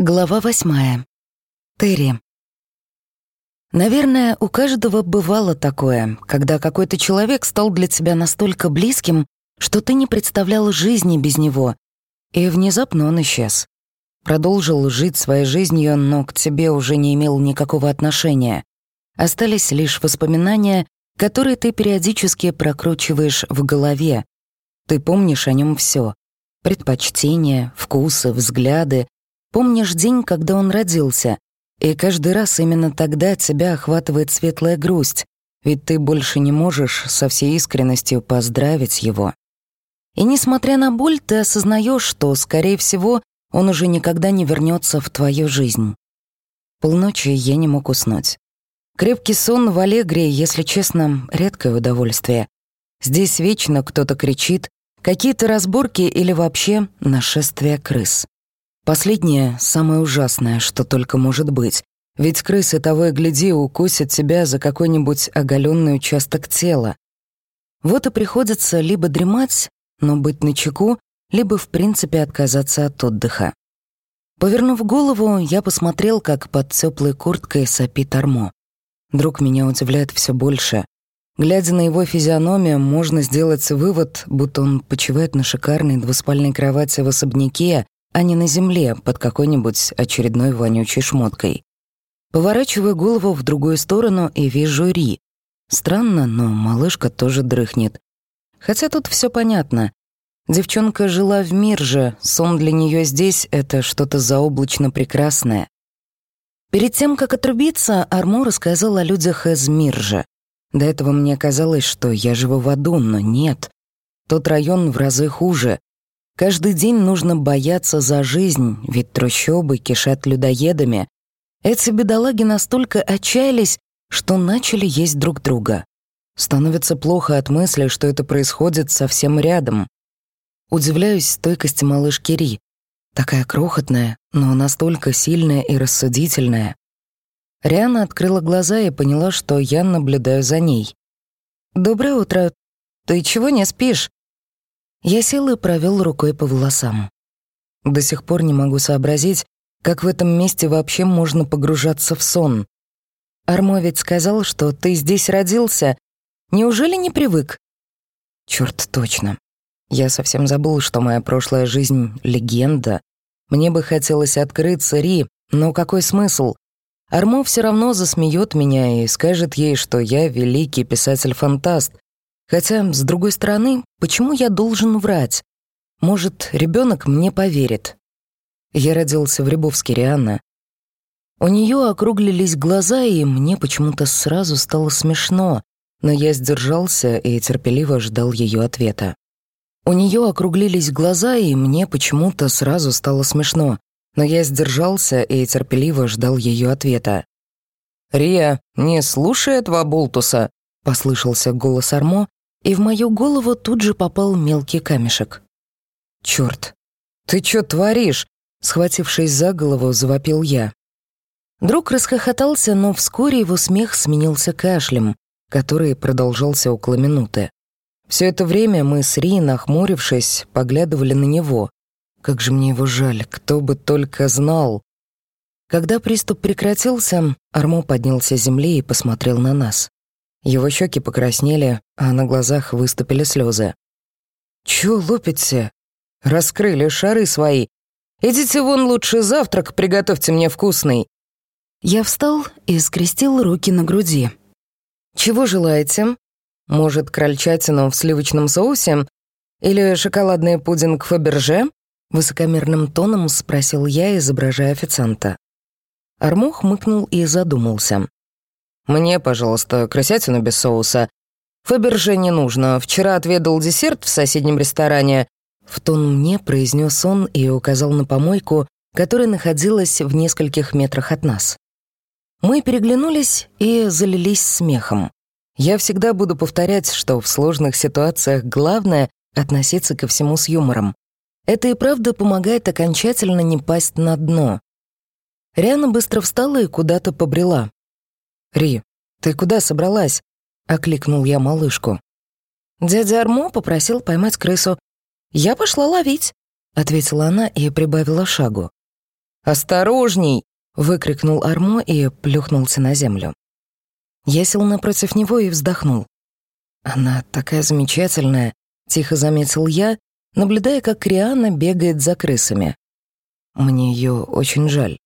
Глава восьмая. Терри. Наверное, у каждого бывало такое, когда какой-то человек стал для тебя настолько близким, что ты не представлял жизни без него, и внезапно он исчез. Продолжил жить своей жизнью, но к тебе уже не имел никакого отношения. Остались лишь воспоминания, которые ты периодически прокручиваешь в голове. Ты помнишь о нем все: предпочтения, вкусы, взгляды, Помнишь день, когда он родился, и каждый раз именно тогда тебя охватывает светлая грусть, ведь ты больше не можешь со всей искренностью поздравить его. И несмотря на боль, ты осознаешь, что, скорее всего, он уже никогда не вернется в твою жизнь. Полночи я не мог уснуть. Крепкий сон в Аллегрии, если честно, редкое удовольствие. Здесь вечно кто-то кричит, какие-то разборки или вообще нашествие крыс. Последнее — самое ужасное, что только может быть. Ведь крысы того и гляди укусят тебя за какой-нибудь оголенный участок тела. Вот и приходится либо дремать, но быть начеку, либо в принципе отказаться от отдыха. Повернув голову, я посмотрел, как под теплой курткой сопит Армо. Друг меня удивляет все больше. Глядя на его физиономию, можно сделать вывод, будто он почивает на шикарной двуспальной кровати в особняке, а не на земле под какой-нибудь очередной вонючей шмоткой. Поворачиваю голову в другую сторону и вижу Ри. Странно, но малышка тоже дрыхнет. Хотя тут все понятно. Девчонка жила в Мирже, сон для нее здесь — это что-то заоблачно прекрасное. Перед тем, как отрубиться, Армо рассказал о людях из Миржа. До этого мне казалось, что я живу в аду, но нет. Тот район в разы хуже. Каждый день нужно бояться за жизнь, ведь трущобы кишат людоедами. Эти бедолаги настолько отчаялись, что начали есть друг друга. Становится плохо от мысли, что это происходит совсем рядом. Удивляюсь стойкости малышки Ри. Такая крохотная, но настолько сильная и рассудительная. Риана открыла глаза и поняла, что я наблюдаю за ней. «Доброе утро. Ты чего не спишь?» Я сел и провел рукой по волосам. До сих пор не могу сообразить, как в этом месте вообще можно погружаться в сон. Армо ведь сказал, что ты здесь родился. Неужели не привык? Черт, точно. Я совсем забыл, что моя прошлая жизнь — легенда. Мне бы хотелось открыться, Ри, но какой смысл? Армо все равно засмеет меня и скажет ей, что я великий писатель-фантаст, Хотя, с другой стороны, почему я должен врать? Может, ребенок мне поверит. Я родился в Рябовске, Рианна. У нее округлились глаза, и мне почему-то сразу стало смешно, но я сдержался и терпеливо ждал ее ответа. У нее округлились глаза, и мне почему-то сразу стало смешно, но я сдержался и терпеливо ждал ее ответа. «Рия, не слушай этого болтуса», — послышался голос Армо, и в мою голову тут же попал мелкий камешек. «Чёрт! Ты чё творишь?» Схватившись за голову, завопил я. Друг расхохотался, но вскоре его смех сменился кашлем, который продолжался около минуты. Все это время мы с Ри, нахмурившись, поглядывали на него. Как же мне его жаль, кто бы только знал. Когда приступ прекратился, Армо поднялся с земли и посмотрел на нас. Его щеки покраснели, а на глазах выступили слезы. «Чё лупите? Раскрыли шары свои. Идите вон лучше завтрак, приготовьте мне вкусный». Я встал и скрестил руки на груди. «Чего желаете? Может, крольчатину в сливочном соусе? Или шоколадный пудинг Фаберже?» Высокомерным тоном спросил я, изображая официанта. Армо хмыкнул и задумался. «Мне, пожалуйста, крысятину без соуса. Фаберже не нужно. Вчера отведал десерт в соседнем ресторане». В тон мне произнес он и указал на помойку, которая находилась в нескольких метрах от нас. Мы переглянулись и залились смехом. Я всегда буду повторять, что в сложных ситуациях главное — относиться ко всему с юмором. Это и правда помогает окончательно не пасть на дно. Риана быстро встала и куда-то побрела. «Ри, ты куда собралась?» — окликнул я малышку. «Дядя Армо попросил поймать крысу. Я пошла ловить», — ответила она и прибавила шагу. «Осторожней!» — выкрикнул Армо и плюхнулся на землю. Я сел напротив него и вздохнул. «Она такая замечательная», — тихо заметил я, наблюдая, как Риана бегает за крысами. «Мне ее очень жаль.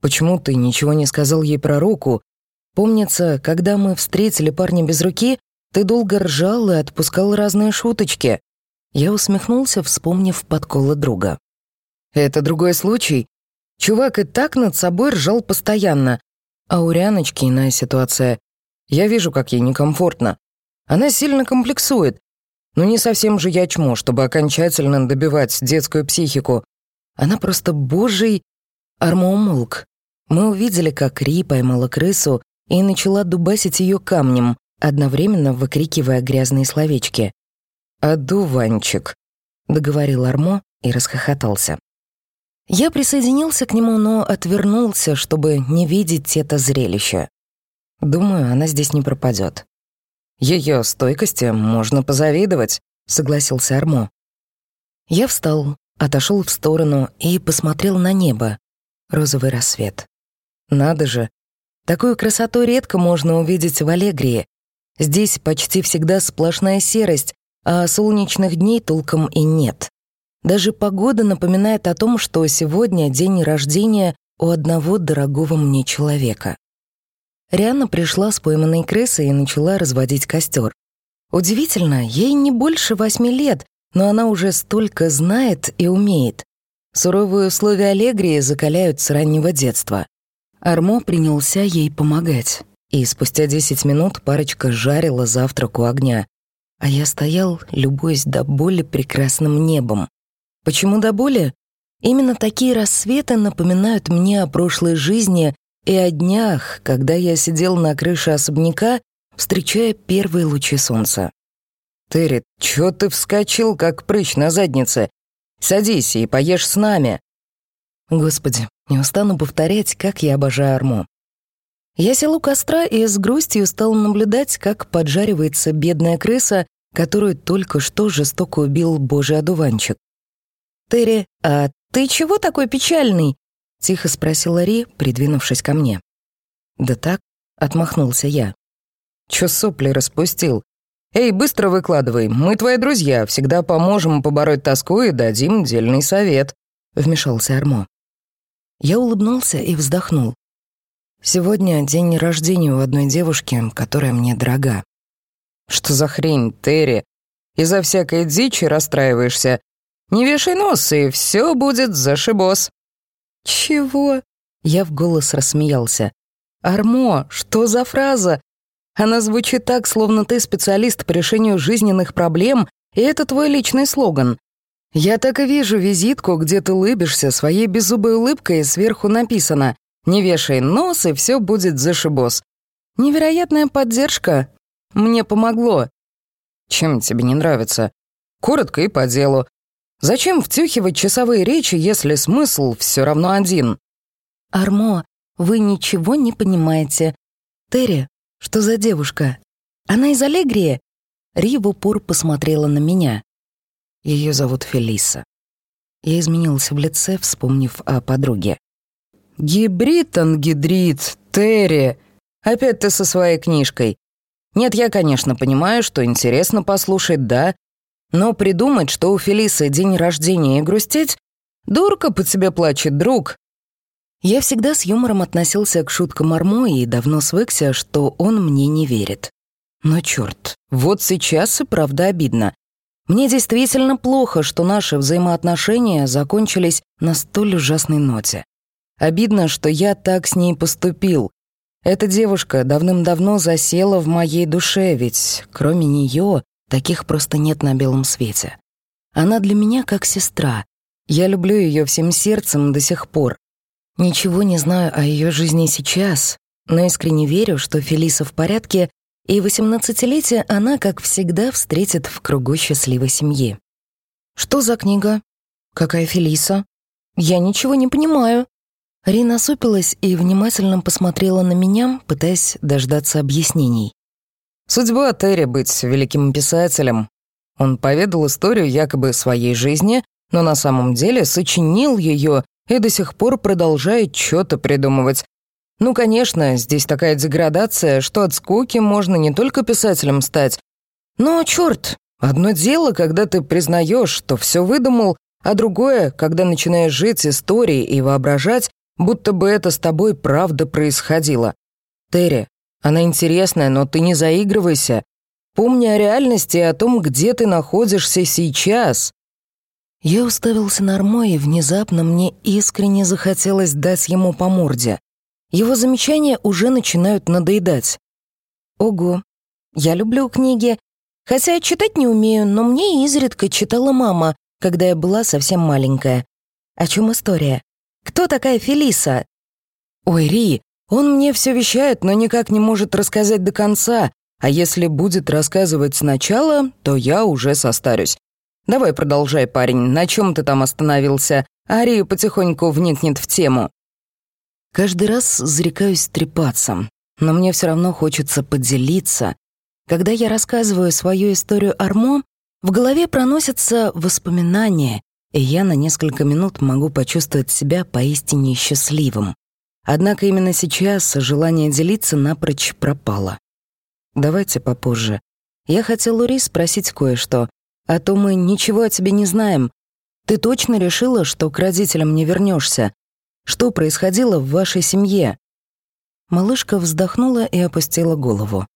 Почему ты ничего не сказал ей про руку? Помнится, когда мы встретили парня без руки, ты долго ржал и отпускал разные шуточки». Я усмехнулся, вспомнив подколы друга. «Это другой случай. Чувак и так над собой ржал постоянно. А у Ряночки иная ситуация. Я вижу, как ей некомфортно. Она сильно комплексует. Но не совсем же я чмо, чтобы окончательно добивать детскую психику. Она просто божий... Арма умолк. Мы увидели, как Ри поймала крысу и начала дубасить ее камнем, одновременно выкрикивая грязные словечки. «Одуванчик», — договорил Армо и расхохотался. Я присоединился к нему, но отвернулся, чтобы не видеть это зрелище. Думаю, она здесь не пропадет. Ее стойкости можно позавидовать, согласился Армо. Я встал, отошел в сторону и посмотрел на небо. Розовый рассвет. Надо же, такую красоту редко можно увидеть в Аллегрии. Здесь почти всегда сплошная серость, а солнечных дней толком и нет. Даже погода напоминает о том, что сегодня день рождения у одного дорогого мне человека. Риана пришла с пойманной крысой и начала разводить костер. Удивительно, ей не больше восьми лет, но она уже столько знает и умеет. Суровые условия Аллегрии закаляют с раннего детства. Армо принялся ей помогать, и спустя десять минут парочка жарила завтрак у огня, а я стоял, любуясь до боли прекрасным небом. Почему до боли? Именно такие рассветы напоминают мне о прошлой жизни и о днях, когда я сидел на крыше особняка, встречая первые лучи солнца. «Терри, чё ты вскочил, как прыщ на заднице? Садись и поешь с нами». Господи, не устану повторять, как я обожаю Армо. Я сел у костра и с грустью стал наблюдать, как поджаривается бедная крыса, которую только что жестоко убил божий одуванчик. «Терри, а ты чего такой печальный?» — тихо спросила Ри, придвинувшись ко мне. «Да так», — отмахнулся я. «Чё сопли распустил? Эй, быстро выкладывай, мы твои друзья, всегда поможем побороть тоску и дадим дельный совет», — вмешался Армо. Я улыбнулся и вздохнул. Сегодня день рождения у одной девушки, которая мне дорога. Что за хрень, Терри? Из-за всякой дичи расстраиваешься. Не вешай нос, и все будет зашибос. Чего? Я в голос рассмеялся. Армо, что за фраза? Она звучит так, словно ты специалист по решению жизненных проблем, и это твой личный слоган. Я так и вижу визитку, где ты улыбишься своей беззубой улыбкой, и сверху написано «Не вешай нос, и все будет зашибос». Невероятная поддержка. Мне помогло. Чем тебе не нравится? Коротко и по делу. Зачем втюхивать часовые речи, если смысл все равно один? Армо, вы ничего не понимаете. Терри, что за девушка? Она из Аллегрии? Ри в упор посмотрела на меня. Ее зовут Фелиса. Я изменился в лице, вспомнив о подруге. «Гибрид, ангидрид, Терри! Опять ты со своей книжкой. Нет, я, конечно, понимаю, что интересно послушать, да, но придумать, что у Фелисы день рождения и грустить, дурка по тебе плачет, друг. Я всегда с юмором относился к шуткам Армо и давно свыкся, что он мне не верит. Но черт, вот сейчас и правда обидно. Мне действительно плохо, что наши взаимоотношения закончились на столь ужасной ноте. Обидно, что я так с ней поступил. Эта девушка давным-давно засела в моей душе, ведь кроме нее таких просто нет на белом свете. Она для меня как сестра. Я люблю ее всем сердцем до сих пор. Ничего не знаю о ее жизни сейчас, но искренне верю, что Фелиса в порядке и 18-летие она, как всегда, встретит в кругу счастливой семьи. «Что за книга? Какая Фелиса? Я ничего не понимаю». Рина супилась и внимательно посмотрела на меня, пытаясь дождаться объяснений. «Судьба Терри быть великим писателем. Он поведал историю якобы своей жизни, но на самом деле сочинил ее и до сих пор продолжает что-то придумывать. Ну, конечно, здесь такая деградация, что от скуки можно не только писателем стать. Но, черт, одно дело, когда ты признаешь, что все выдумал, а другое, когда начинаешь жить историей и воображать, будто бы это с тобой правда происходило. Терри, она интересная, но ты не заигрывайся. Помни о реальности и о том, где ты находишься сейчас. Я уставился на Армо, и внезапно мне искренне захотелось дать ему по морде. Его замечания уже начинают надоедать. Ого, я люблю книги. Хотя читать не умею, но мне изредка читала мама, когда я была совсем маленькая. О чем история? Кто такая Фелиса? Ой, Ри, он мне все вещает, но никак не может рассказать до конца, а если будет рассказывать сначала, то я уже состарюсь. Давай продолжай, парень, на чем ты там остановился? Ария потихоньку вникнет в тему. Каждый раз зарекаюсь трепаться, но мне все равно хочется поделиться. Когда я рассказываю свою историю Армо, в голове проносятся воспоминания, и я на несколько минут могу почувствовать себя поистине счастливым. Однако именно сейчас желание делиться напрочь пропало. Давайте попозже. Я хотел у Ри спросить кое-что, а то мы ничего о тебе не знаем. Ты точно решила, что к родителям не вернешься? Что происходило в вашей семье?» Малышка вздохнула и опустила голову.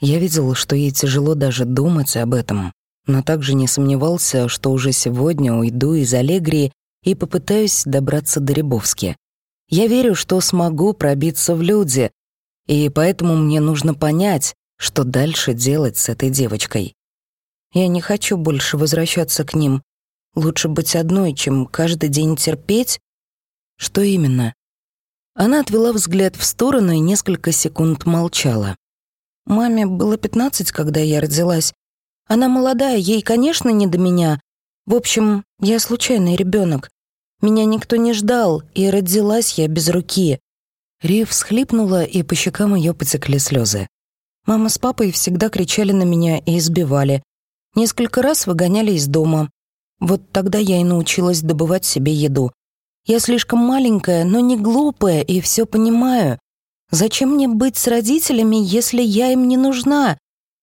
Я видел, что ей тяжело даже думать об этом, но также не сомневался, что уже сегодня уйду из Аллегрии и попытаюсь добраться до Рябовски. Я верю, что смогу пробиться в люди, и поэтому мне нужно понять, что дальше делать с этой девочкой. Я не хочу больше возвращаться к ним. Лучше быть одной, чем каждый день терпеть. Что именно? Она отвела взгляд в сторону и несколько секунд молчала. Маме было пятнадцать, когда я родилась. Она молодая, ей, конечно, не до меня. В общем, я случайный ребенок. Меня никто не ждал, и родилась я без руки. Рив всхлипнула, и по щекам ее потекли слезы. Мама с папой всегда кричали на меня и избивали. Несколько раз выгоняли из дома. Вот тогда я и научилась добывать себе еду. Я слишком маленькая, но не глупая и все понимаю. Зачем мне быть с родителями, если я им не нужна?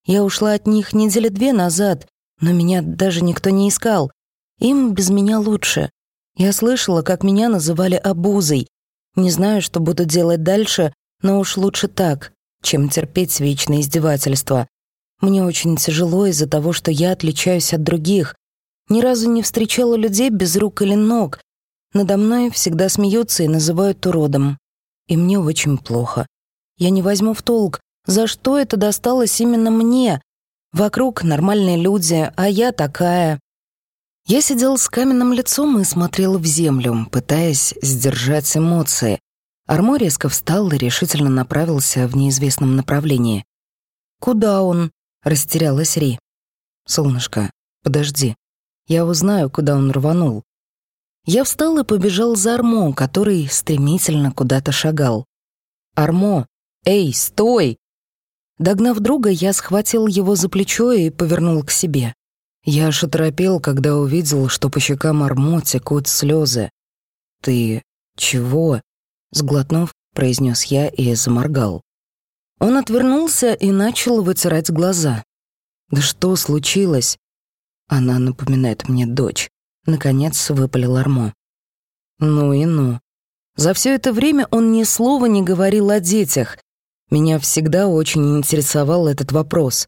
Я ушла от них недели две назад, но меня даже никто не искал. Им без меня лучше. Я слышала, как меня называли обузой. Не знаю, что буду делать дальше, но уж лучше так, чем терпеть вечное издевательство. Мне очень тяжело из-за того, что я отличаюсь от других. Ни разу не встречала людей без рук или ног. Надо мной всегда смеются и называют уродом. И мне очень плохо. Я не возьму в толк, за что это досталось именно мне. Вокруг нормальные люди, а я такая. Я сидел с каменным лицом и смотрел в землю, пытаясь сдержать эмоции. Армо резко встал и решительно направился в неизвестном направлении. «Куда он?» Растерялась Ри. «Солнышко, подожди. Я узнаю, куда он рванул». Я встал и побежал за Армо, который стремительно куда-то шагал. «Армо! Эй, стой!» Догнав друга, я схватил его за плечо и повернул к себе. Я аж оторопел, когда увидел, что по щекам Армо текут слезы. «Ты чего?» — сглотнув, произнес я и заморгал. Он отвернулся и начал вытирать глаза. «Да что случилось?» Она напоминает мне дочь. Наконец выпалил Армо. Ну и ну. За все это время он ни слова не говорил о детях. Меня всегда очень интересовал этот вопрос.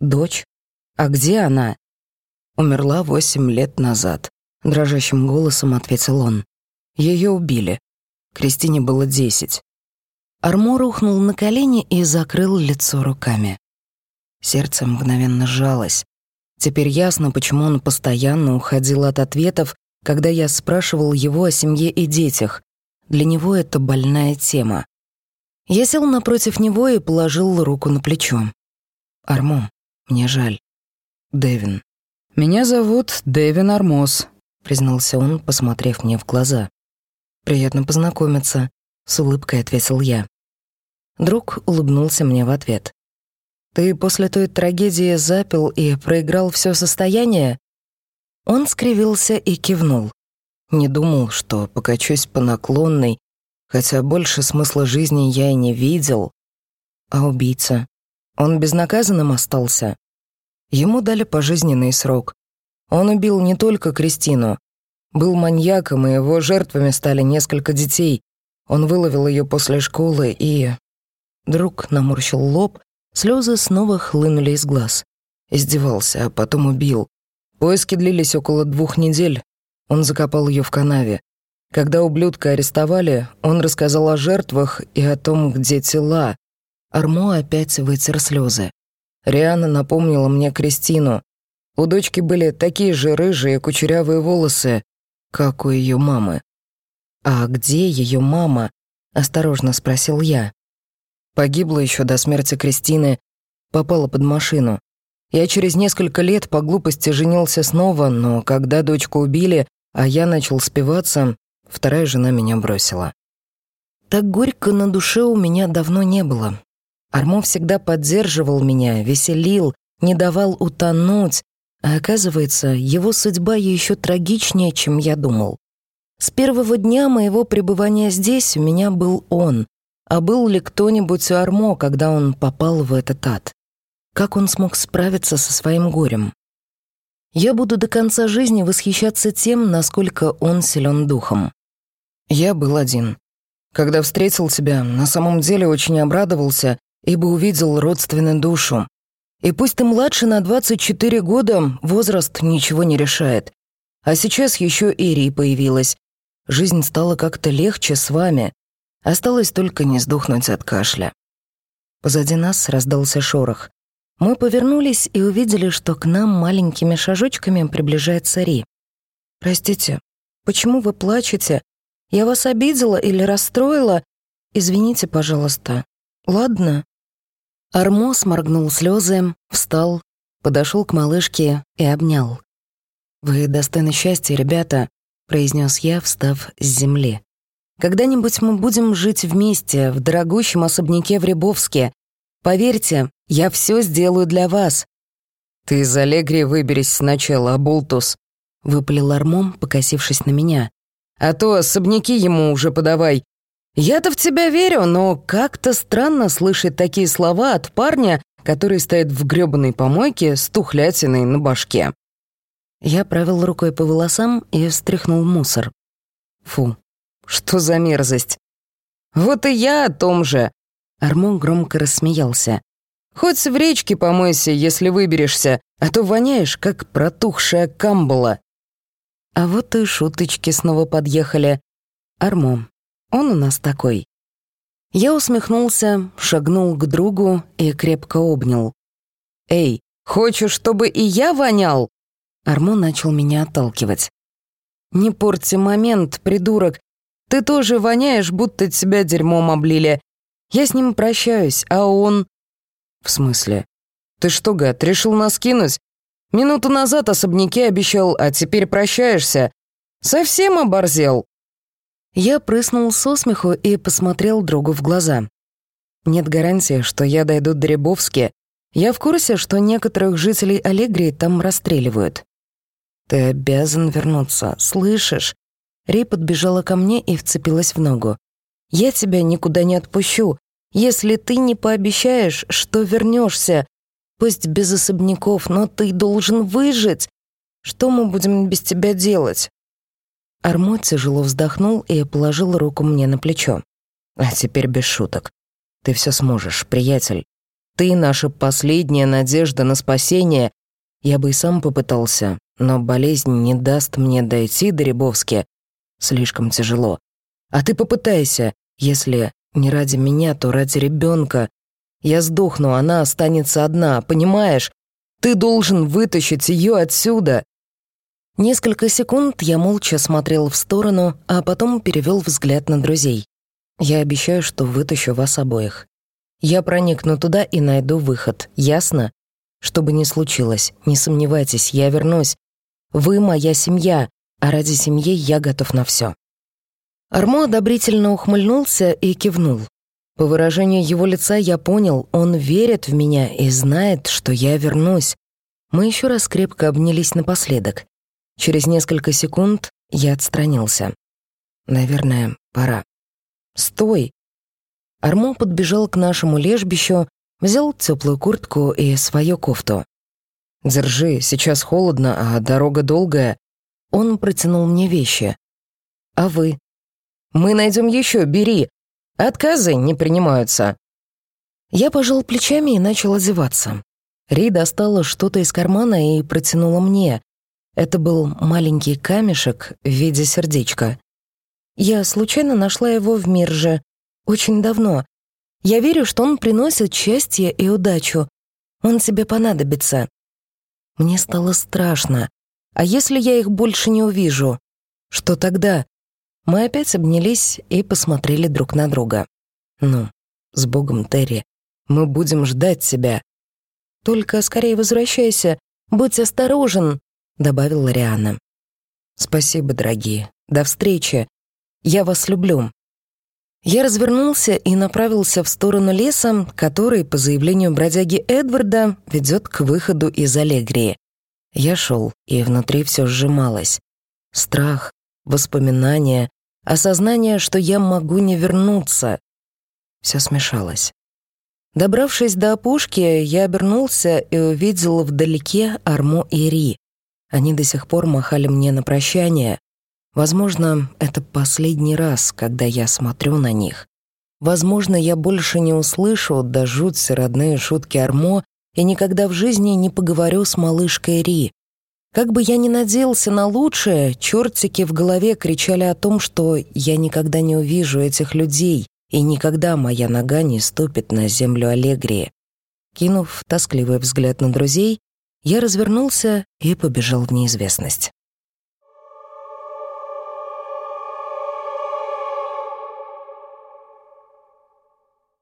«Дочь? А где она?» «Умерла восемь лет назад», — дрожащим голосом ответил он. Ее убили. Кристине было десять. Армо рухнул на колени и закрыл лицо руками. Сердце мгновенно сжалось. Теперь ясно, почему он постоянно уходил от ответов, когда я спрашивал его о семье и детях. Для него это больная тема. Я сел напротив него и положил руку на плечо. «Армо, мне жаль. Дэвин». «Меня зовут Дэвин Армос», — признался он, посмотрев мне в глаза. «Приятно познакомиться», — с улыбкой ответил я. Друг улыбнулся мне в ответ. «Ты после той трагедии запил и проиграл все состояние?» Он скривился и кивнул. Не думал, что покачусь по наклонной, хотя больше смысла жизни я и не видел. А убийца? Он безнаказанным остался? Ему дали пожизненный срок. Он убил не только Кристину. Был маньяком, и его жертвами стали несколько детей. Он выловил ее после школы и... Друг наморщил лоб, слезы снова хлынули из глаз. Издевался, а потом убил. Поиски длились около двух недель. Он закопал ее в канаве. Когда ублюдка арестовали, он рассказал о жертвах и о том, где тела. Армо опять вытер слезы. Риана напомнила мне Кристину. У дочки были такие же рыжие кучерявые волосы, как у ее мамы. «А где ее мама?» — осторожно спросил я. Погибла еще до смерти Кристины, попала под машину. Я через несколько лет по глупости женился снова, но когда дочку убили, а я начал спиваться, вторая жена меня бросила. Так горько на душе у меня давно не было. Армо всегда поддерживал меня, веселил, не давал утонуть, а оказывается, его судьба еще трагичнее, чем я думал. С первого дня моего пребывания здесь у меня был он, а был ли кто-нибудь у Армо, когда он попал в этот ад? Как он смог справиться со своим горем? Я буду до конца жизни восхищаться тем, насколько он силен духом. Я был один. Когда встретил тебя, на самом деле очень обрадовался, ибо увидел родственную душу. И пусть ты младше на 24 года, возраст ничего не решает. А сейчас еще Ири появилась. Жизнь стала как-то легче с вами. Осталось только не сдохнуть от кашля. Позади нас раздался шорох. Мы повернулись и увидели, что к нам маленькими шажочками приближается Ри. «Простите, почему вы плачете? Я вас обидела или расстроила? Извините, пожалуйста. Ладно?» Армо сморгнул слезы, встал, подошел к малышке и обнял. «Вы достойны счастья, ребята», — произнес я, встав с земли. «Когда-нибудь мы будем жить вместе, в дорогущем особняке в Рябовске, Поверьте, я все сделаю для вас». «Ты из Аллегри выберись сначала, Абултус», — выпалил Армом, покосившись на меня. «А то особняки ему уже подавай. Я-то в тебя верю, но как-то странно слышать такие слова от парня, который стоит в грёбаной помойке с тухлятиной на башке». Я провел рукой по волосам и встряхнул мусор. Фу, что за мерзость. Вот и я о том же. Армон громко рассмеялся. «Хоть в речке помойся, если выберешься, а то воняешь, как протухшая камбала». А вот и шуточки снова подъехали. Армо, он у нас такой. Я усмехнулся, шагнул к другу и крепко обнял. «Эй, хочешь, чтобы и я вонял?» Армо начал меня отталкивать. «Не порти момент, придурок. Ты тоже воняешь, будто тебя дерьмом облили. Я с ним прощаюсь, а он... В смысле? Ты что, гад, решил нас кинуть? Минуту назад особняки обещал, а теперь прощаешься. Совсем оборзел. Я прыснул со смеху и посмотрел другу в глаза. Нет гарантии, что я дойду до Рябовски. Я в курсе, что некоторых жителей Аллегрии там расстреливают. Ты обязан вернуться, слышишь? Ри подбежала ко мне и вцепилась в ногу. Я тебя никуда не отпущу, если ты не пообещаешь, что вернешься. Пусть без особняков, но ты должен выжить. Что мы будем без тебя делать?» Армо тяжело вздохнул и положил руку мне на плечо. «А теперь без шуток. Ты все сможешь, приятель. Ты наша последняя надежда на спасение. Я бы и сам попытался, но болезнь не даст мне дойти до Рябовски. Слишком тяжело. А ты попытайся, если не ради меня, то ради ребенка. Я сдохну, она останется одна, понимаешь? Ты должен вытащить ее отсюда. Несколько секунд я молча смотрел в сторону, а потом перевел взгляд на друзей. Я обещаю, что вытащу вас обоих. Я проникну туда и найду выход, ясно? Что бы ни случилось, не сомневайтесь, я вернусь. Вы моя семья, а ради семьи я готов на все. Армо одобрительно ухмыльнулся и кивнул. По выражению его лица я понял, он верит в меня и знает, что я вернусь. Мы еще раз крепко обнялись напоследок. Через несколько секунд Я отстранился. Наверное, пора. «Стой!» Армо подбежал к нашему лежбищу, взял теплую куртку и свою кофту. «Держи, сейчас холодно, а дорога долгая». Он протянул мне вещи. «А вы?» «Мы найдем еще, бери. Отказы не принимаются». Я пожал плечами и начал одеваться. Ри достала что-то из кармана и протянула мне. Это был маленький камешек в виде сердечка. Я случайно нашла его в Мирже. Очень давно. Я верю, что он приносит счастье и удачу. Он тебе понадобится. Мне стало страшно. А если я их больше не увижу? Что тогда? Мы опять обнялись и посмотрели друг на друга. Ну, с Богом, Терри, мы будем ждать тебя. Только скорее возвращайся, будь осторожен, добавила Риана. Спасибо, дорогие. До встречи. Я вас люблю. Я развернулся и направился в сторону леса, который, по заявлению бродяги Эдварда, ведет к выходу из Аллегрии. Я шел, и внутри все сжималось. Страх, воспоминания, осознание, что я могу не вернуться. Все смешалось. Добравшись до опушки, я обернулся и увидел вдалеке Армо и Ри. Они до сих пор махали мне на прощание, Возможно, это последний раз, когда я смотрю на них. Возможно, я больше не услышу до жути родные шутки Армо и никогда в жизни не поговорю с малышкой Ри. Как бы я ни надеялся на лучшее, чертики в голове кричали о том, что я никогда не увижу этих людей, и никогда моя нога не ступит на землю Аллегрии. Кинув тоскливый взгляд на друзей, я развернулся и побежал в неизвестность.